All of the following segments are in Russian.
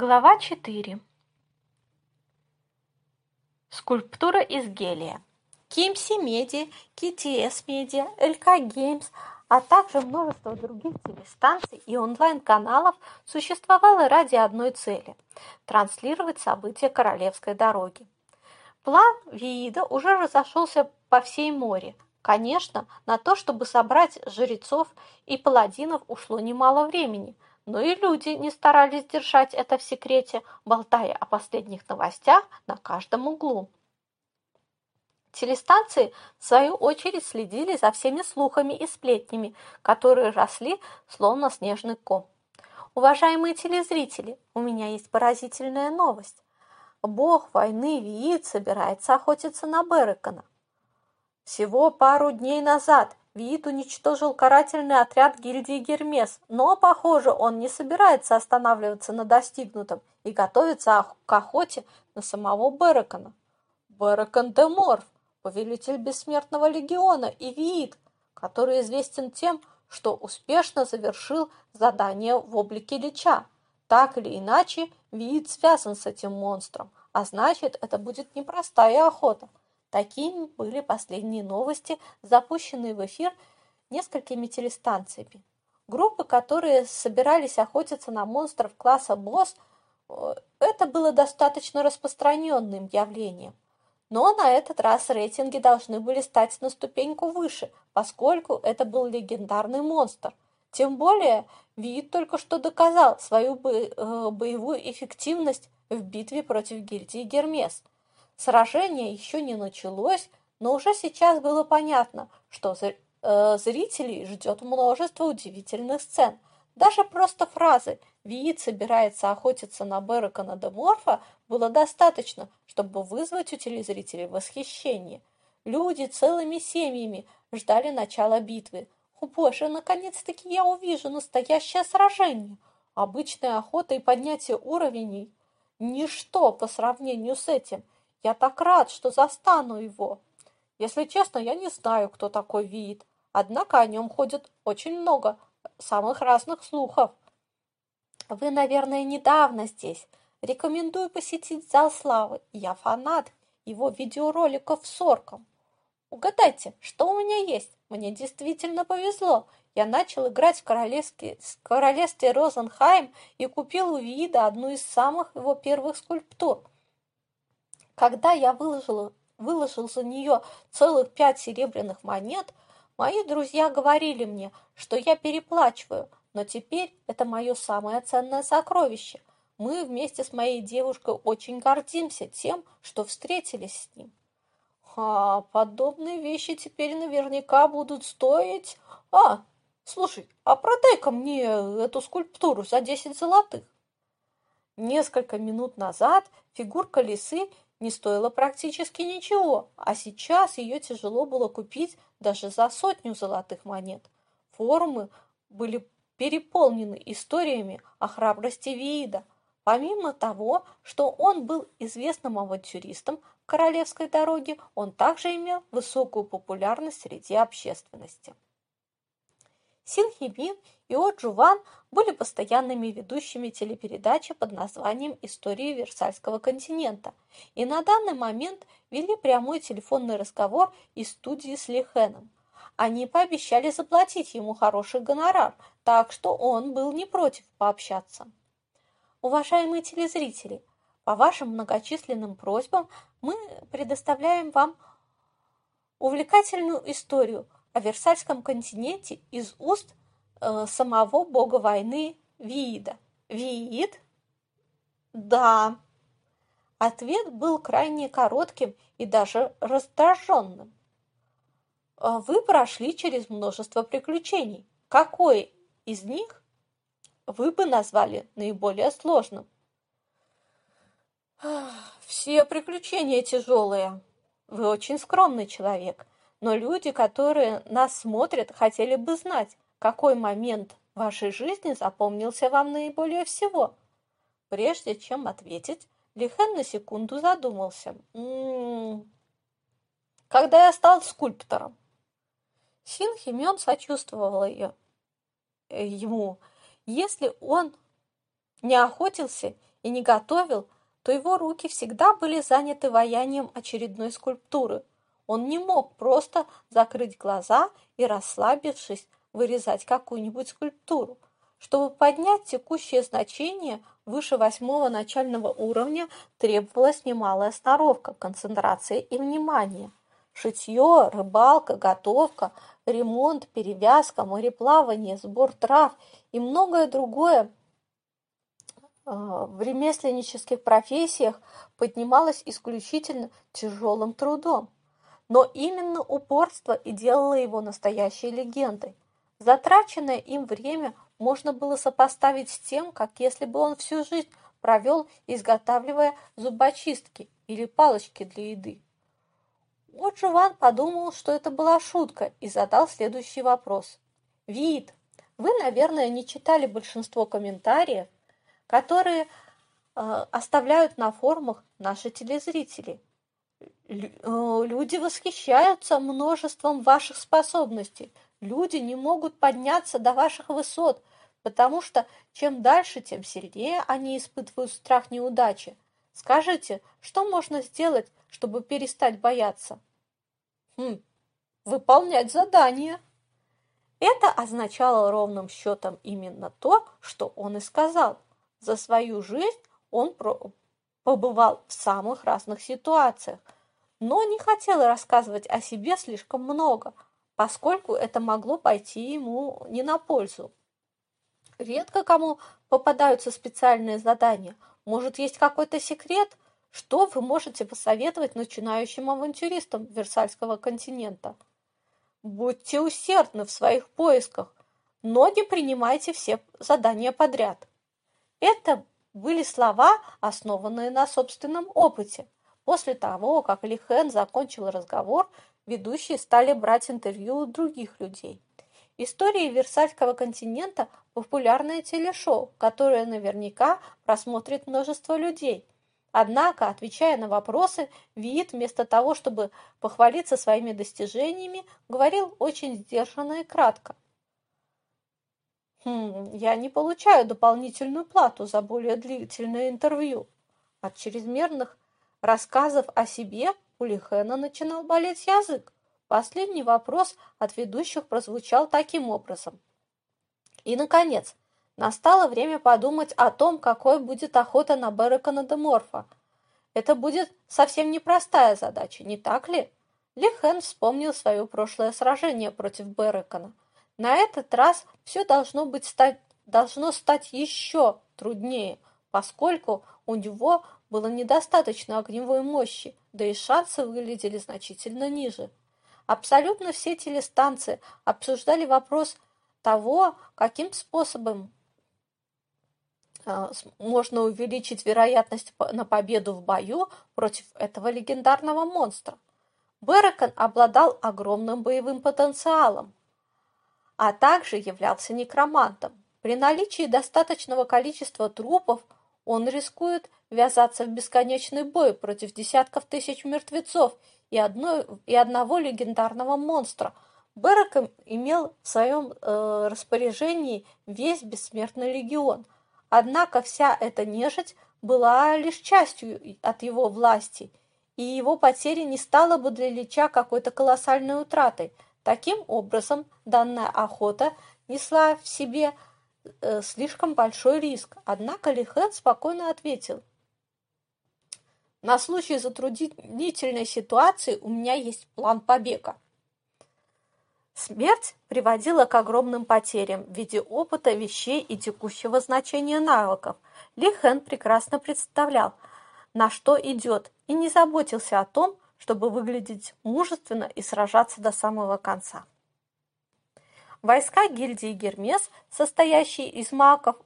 Глава 4. Скульптура из гелия. KMC Media, KTS Media, LK Games, а также множество других телестанций и онлайн-каналов существовало ради одной цели – транслировать события Королевской дороги. План Виида уже разошелся по всей море. Конечно, на то, чтобы собрать жрецов и паладинов ушло немало времени – но и люди не старались держать это в секрете, болтая о последних новостях на каждом углу. Телестанции, в свою очередь, следили за всеми слухами и сплетнями, которые росли, словно снежный ком. Уважаемые телезрители, у меня есть поразительная новость. Бог войны Виит собирается охотиться на Берекона. Всего пару дней назад Виит уничтожил карательный отряд гильдии Гермес, но, похоже, он не собирается останавливаться на достигнутом и готовится к охоте на самого Беракона. Беракон де Морф, повелитель Бессмертного Легиона и Виит, который известен тем, что успешно завершил задание в облике Лича. Так или иначе, Виит связан с этим монстром, а значит, это будет непростая охота. Такими были последние новости, запущенные в эфир несколькими телестанциями. Группы, которые собирались охотиться на монстров класса босс, э, это было достаточно распространенным явлением. Но на этот раз рейтинги должны были стать на ступеньку выше, поскольку это был легендарный монстр. Тем более, Вид только что доказал свою э, боевую эффективность в битве против гильдии Гермес – Сражение еще не началось, но уже сейчас было понятно, что э, зрителей ждет множество удивительных сцен. Даже просто фразы «Виит собирается охотиться на Беракона де Морфа» было достаточно, чтобы вызвать у телезрителей восхищение. Люди целыми семьями ждали начала битвы. О боже, наконец-таки я увижу настоящее сражение. Обычная охота и поднятие уровней – ничто по сравнению с этим – я так рад, что застану его. Если честно, я не знаю, кто такой Виит, однако о нем ходит очень много самых разных слухов. Вы, наверное, недавно здесь. Рекомендую посетить зал славы. Я фанат его видеороликов с орком. Угадайте, что у меня есть? Мне действительно повезло. Я начал играть в королевстве, Розенхайм и купил у Виида одну из самых его первых скульптур – когда я выложила, выложил за нее целых пять серебряных монет, мои друзья говорили мне, что я переплачиваю, но теперь это мое самое ценное сокровище. Мы вместе с моей девушкой очень гордимся тем, что встретились с ним. А подобные вещи теперь наверняка будут стоить... А, слушай, а продай-ка мне эту скульптуру за 10 золотых. Несколько минут назад фигурка лисы не стоила практически ничего, а сейчас ее тяжело было купить даже за сотню золотых монет. Форумы были переполнены историями о храбрости Виида. Помимо того, что он был известным авантюристом королевской дороги, он также имел высокую популярность среди общественности. Син и О Джуван были постоянными ведущими телепередачи под названием «Истории Версальского континента» и на данный момент вели прямой телефонный разговор из студии с Лихеном. Они пообещали заплатить ему хороший гонорар, так что он был не против пообщаться. Уважаемые телезрители, по вашим многочисленным просьбам мы предоставляем вам увлекательную историю о Версальском континенте из уст э, самого бога войны Виида. Виид? Да. Ответ был крайне коротким и даже раздраженным. Э, вы прошли через множество приключений. Какое из них вы бы назвали наиболее сложным? Все приключения тяжелые. Вы очень скромный человек, но люди, которые нас смотрят, хотели бы знать, какой момент вашей жизни запомнился вам наиболее всего? Прежде чем ответить, Лихан на секунду задумался. М -м -м. Когда я стал скульптором. Син Химён сочувствовал ее, э, ему. Если он не охотился и не готовил, то его руки всегда были заняты ваянием очередной скульптуры. Он не мог просто закрыть глаза и, расслабившись, вырезать какую-нибудь скульптуру. Чтобы поднять текущее значение выше восьмого начального уровня, требовалась немалая сноровка, концентрация и внимание. Шитье, рыбалка, готовка, ремонт, перевязка, мореплавание, сбор трав и многое другое э, в ремесленнических профессиях поднималось исключительно тяжелым трудом. Но именно упорство и делало его настоящей легендой. Затраченное им время можно было сопоставить с тем, как если бы он всю жизнь провел, изготавливая зубочистки или палочки для еды. Вот Жуван подумал, что это была шутка, и задал следующий вопрос. «Вид, вы, наверное, не читали большинство комментариев, которые э, оставляют на форумах наши телезрители. Лю э, люди восхищаются множеством ваших способностей. Люди не могут подняться до ваших высот, потому что чем дальше, тем сильнее они испытывают страх неудачи. Скажите, что можно сделать, чтобы перестать бояться?» Хм, выполнять задание. Это означало ровным счетом именно то, что он и сказал. За свою жизнь он побывал в самых разных ситуациях, но не хотел рассказывать о себе слишком много, поскольку это могло пойти ему не на пользу. Редко кому попадаются специальные задания. Может, есть какой-то секрет – что вы можете посоветовать начинающим авантюристам Версальского континента? Будьте усердны в своих поисках, но не принимайте все задания подряд. Это были слова, основанные на собственном опыте. После того, как Лихен закончил разговор, ведущие стали брать интервью у других людей. Истории Версальского континента – популярное телешоу, которое наверняка просмотрит множество людей – Однако, отвечая на вопросы, Виит вместо того, чтобы похвалиться своими достижениями, говорил очень сдержанно и кратко. «Хм, я не получаю дополнительную плату за более длительное интервью». От чрезмерных рассказов о себе у Лихена начинал болеть язык. Последний вопрос от ведущих прозвучал таким образом. И, наконец, Настало время подумать о том, какой будет охота на Берекона де. Это будет совсем непростая задача, не так ли? Ли Хэн вспомнил свое прошлое сражение против Берекона. На этот раз все должно, быть стать, должно стать еще труднее, поскольку у него было недостаточно огневой мощи, да и шансы выглядели значительно ниже. Абсолютно все телестанции обсуждали вопрос того, каким способом а, можно увеличить вероятность на победу в бою против этого легендарного монстра. Беракон обладал огромным боевым потенциалом, а также являлся некромантом. При наличии достаточного количества трупов он рискует ввязаться в бесконечный бой против десятков тысяч мертвецов и, одной, и одного легендарного монстра. Беракон имел в своем э, распоряжении весь бессмертный легион – Однако вся эта нежить была лишь частью от его власти, и его потери не стало бы для Лича какой-то колоссальной утратой. Таким образом, данная охота несла в себе э, слишком большой риск. Однако Лихэн спокойно ответил. На случай затруднительной ситуации у меня есть план побега. Смерть приводила к огромным потерям в виде опыта, вещей и текущего значения навыков. Ли Хэн прекрасно представлял, на что идет, и не заботился о том, чтобы выглядеть мужественно и сражаться до самого конца. Войска гильдии Гермес, состоящие из магов,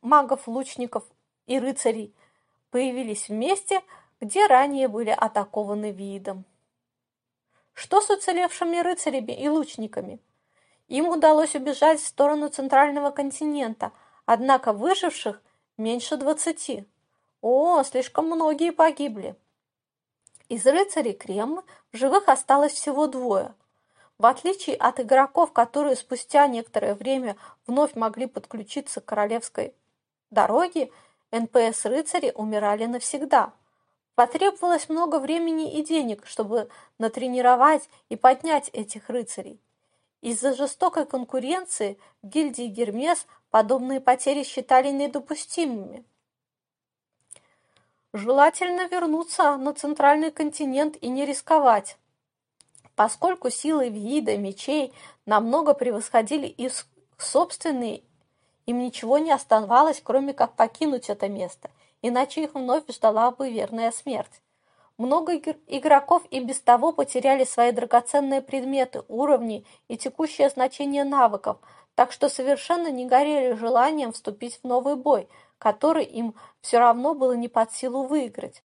магов, лучников и рыцарей, появились в месте, где ранее были атакованы видом. Что с уцелевшими рыцарями и лучниками? Им удалось убежать в сторону центрального континента, однако выживших меньше двадцати. О, слишком многие погибли. Из рыцарей Кремль в живых осталось всего двое. В отличие от игроков, которые спустя некоторое время вновь могли подключиться к королевской дороге, НПС-рыцари умирали навсегда. Потребовалось много времени и денег, чтобы натренировать и поднять этих рыцарей. Из-за жестокой конкуренции в гильдии Гермес подобные потери считали недопустимыми. Желательно вернуться на центральный континент и не рисковать. Поскольку силы вида мечей намного превосходили их собственные, им ничего не оставалось, кроме как покинуть это место, иначе их вновь ждала бы верная смерть. Много игроков и без того потеряли свои драгоценные предметы, уровни и текущее значение навыков, так что совершенно не горели желанием вступить в новый бой, который им все равно было не под силу выиграть.